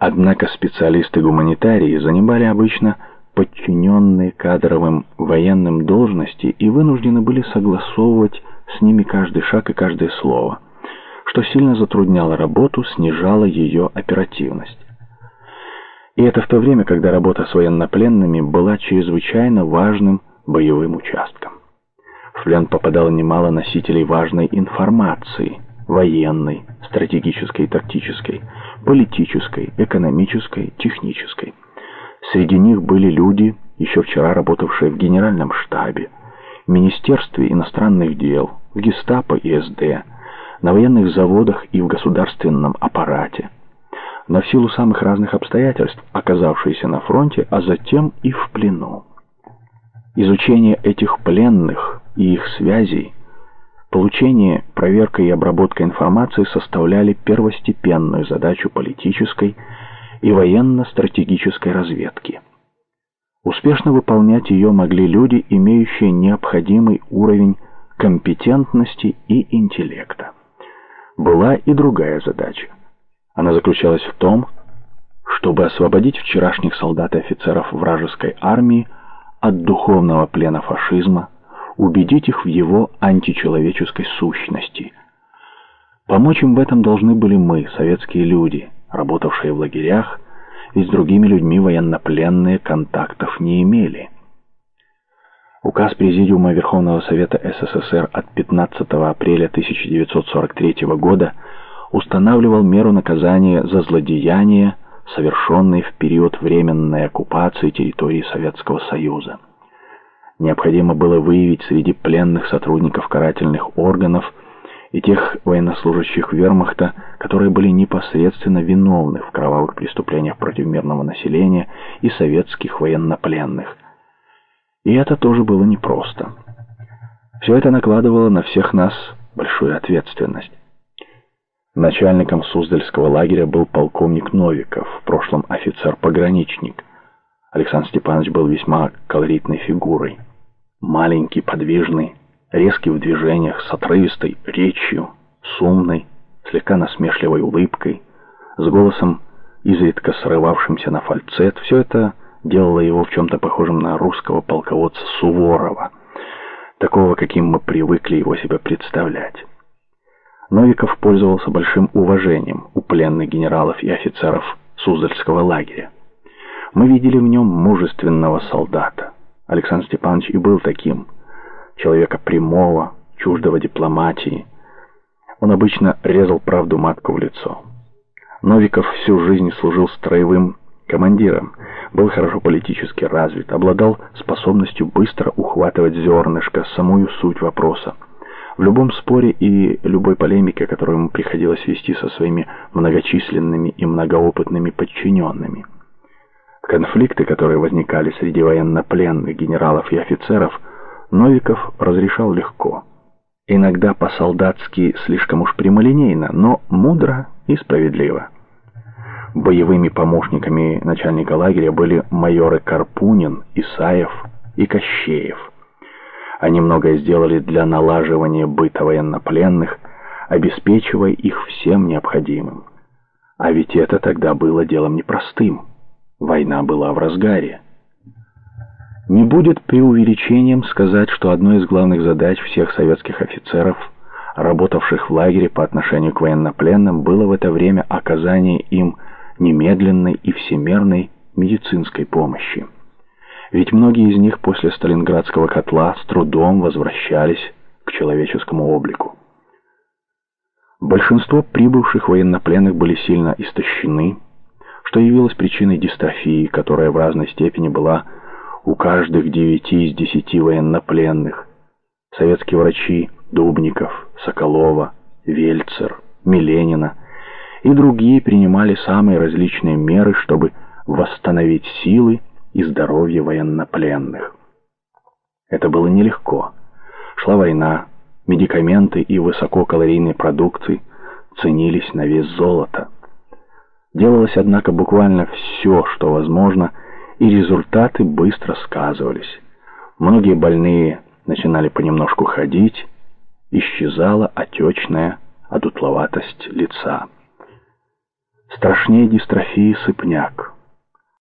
Однако специалисты-гуманитарии занимали обычно подчиненные кадровым военным должности и вынуждены были согласовывать с ними каждый шаг и каждое слово, что сильно затрудняло работу, снижало ее оперативность. И это в то время, когда работа с военнопленными была чрезвычайно важным боевым участком. В плен попадало немало носителей важной информации, военной, стратегической и тактической, политической, экономической, технической. Среди них были люди, еще вчера работавшие в генеральном штабе, Министерстве иностранных дел, в гестапо и СД, на военных заводах и в государственном аппарате, но в силу самых разных обстоятельств, оказавшиеся на фронте, а затем и в плену. Изучение этих пленных и их связей, получение, проверка и обработка информации составляли первостепенную задачу политической и военно-стратегической разведки. Успешно выполнять ее могли люди, имеющие необходимый уровень компетентности и интеллекта. Была и другая задача. Она заключалась в том, чтобы освободить вчерашних солдат и офицеров вражеской армии от духовного плена фашизма, убедить их в его античеловеческой сущности. Помочь им в этом должны были мы, советские люди, работавшие в лагерях, и с другими людьми военнопленные контактов не имели. Указ Президиума Верховного Совета СССР от 15 апреля 1943 года устанавливал меру наказания за злодеяния, совершенные в период временной оккупации территории Советского Союза. Необходимо было выявить среди пленных сотрудников карательных органов и тех военнослужащих вермахта, которые были непосредственно виновны в кровавых преступлениях против мирного населения и советских военнопленных – и это тоже было непросто. Все это накладывало на всех нас большую ответственность. Начальником Суздальского лагеря был полковник Новиков, в прошлом офицер-пограничник. Александр Степанович был весьма колоритной фигурой. Маленький, подвижный, резкий в движениях, с отрывистой речью, с умной, слегка насмешливой улыбкой, с голосом, изредка срывавшимся на фальцет. Все это делало его в чем-то похожим на русского полководца Суворова, такого, каким мы привыкли его себе представлять. Новиков пользовался большим уважением у пленных генералов и офицеров Суздальского лагеря. Мы видели в нем мужественного солдата. Александр Степанович и был таким, человека прямого, чуждого дипломатии. Он обычно резал правду матку в лицо. Новиков всю жизнь служил строевым командиром, был хорошо политически развит, обладал способностью быстро ухватывать зернышко, самую суть вопроса. В любом споре и любой полемике, которую ему приходилось вести со своими многочисленными и многоопытными подчиненными. Конфликты, которые возникали среди военнопленных генералов и офицеров, Новиков разрешал легко. Иногда по-солдатски слишком уж прямолинейно, но мудро и справедливо. Боевыми помощниками начальника лагеря были майоры Карпунин, Исаев и Кощеев. Они многое сделали для налаживания быта военнопленных, обеспечивая их всем необходимым. А ведь это тогда было делом непростым. Война была в разгаре. Не будет преувеличением сказать, что одной из главных задач всех советских офицеров, работавших в лагере по отношению к военнопленным, было в это время оказание им немедленной и всемерной медицинской помощи. Ведь многие из них после Сталинградского котла с трудом возвращались к человеческому облику. Большинство прибывших военнопленных были сильно истощены, что явилось причиной дистрофии, которая в разной степени была у каждых девяти из десяти военнопленных. Советские врачи Дубников, Соколова, Вельцер, Миленина – и другие принимали самые различные меры, чтобы восстановить силы и здоровье военнопленных. Это было нелегко. Шла война, медикаменты и высококалорийные продукты ценились на вес золота. Делалось, однако, буквально все, что возможно, и результаты быстро сказывались. Многие больные начинали понемножку ходить, исчезала отечная одутловатость лица. Страшнее дистрофии сыпняк.